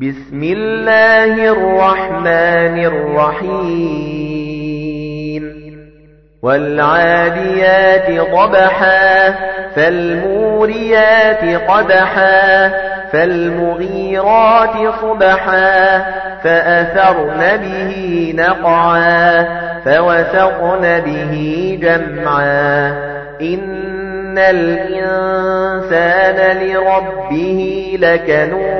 بسم الله الرحمن الرحيم. والعاديات ضبحا فالموريات قدحا فالمغيرات صبحا فأثرن به نقعا فوسقن به جمعا. إن الإنسان لربه لكنود.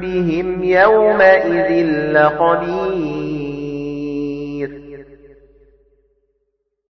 بهم يومئذ لخبير